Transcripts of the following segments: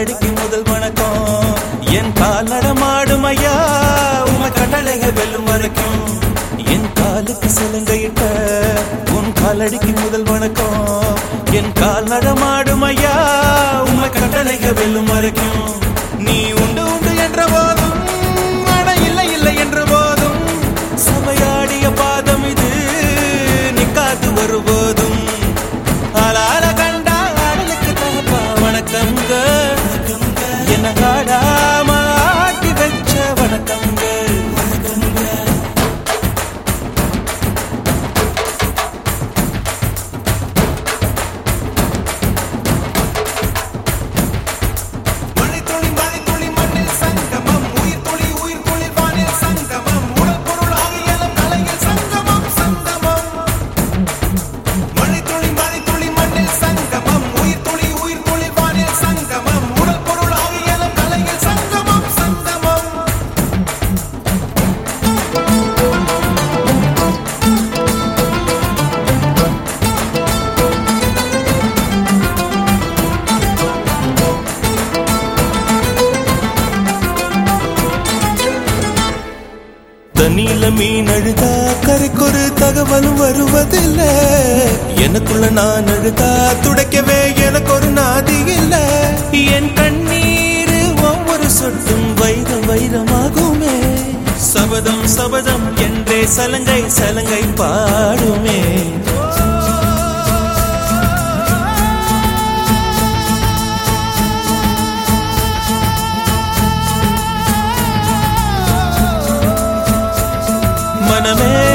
காலடிக்கு முதல் வணக்கம். என் கால் நடமாடும் ஐயா உம கட்டளைகள் வெல்லும் வரைக்கும் என் காலுக்கு சிலங்கையிட்ட உன் காலடிக்கு முதல் வணக்கம். என் கால் நடமாடும் ஐயா உம கட்டளைகள் வெல்லும் வரைக்கும் நீல மீன் அழுதா? கரைக்கொரு தகவலும் வருவதில்ல. எனக்குள்ள நான் அழுதா? துடைக்கவே எனக்கு ஒரு நாதி இல்ல. என் கண்ணீர் ஒவ்வொரு சொட்டும் வைரம் வைரமாகுமே. சபதம் சபதம் என்றே சலங்கை சலங்கை பாடுமே. me.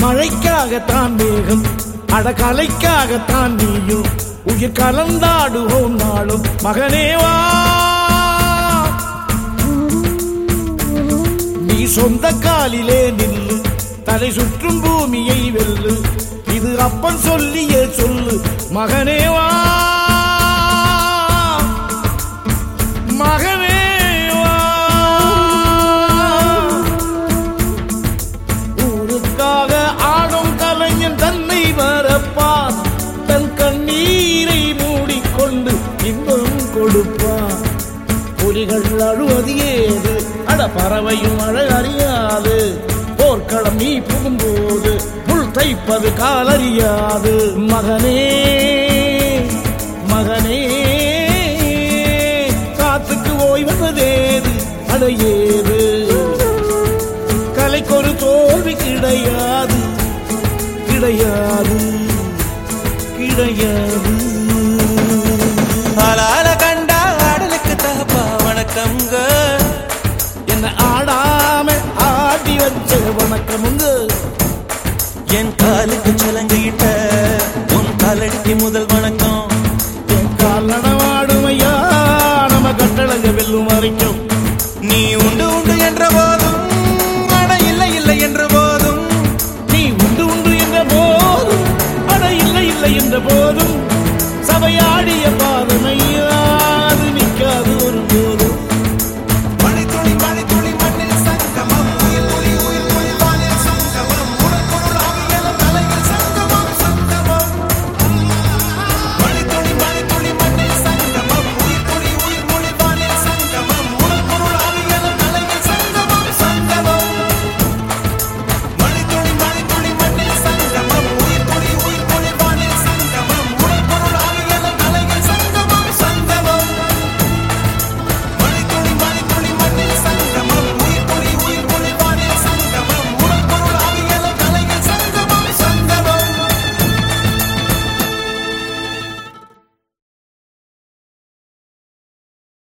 மழைக்காகத்தான் வேகம் அடகலைக்காகத்தான் நீயும். உயிர் கலந்தாடுவோம் நாளும். மகனேவா நீ சொந்த காலிலே நில்லு. தலை சுற்றும் பூமியை வெல்லு. இது அப்பன் சொல்லிய சொல்லு. மகனேவா இன்பம் கொடுப்பான். புலிகள் அழுவது ஏது? அட பறவையும் அழ அறியாது. போர்க்களம் நீ புகும்போது புல் தைப்பது காலறியாது மகனே மகனே காத்துக்கு ஓய்வதேது அடையே மாற்ற முந்து என் காலுக்கு சலங்கிட்ட உன் காலடிக்கு முதல் வணக்கம். என் கால் நடவாடும் ஐயா நம்ம கட்டழங்க வெல்லும் வரைக்கும்.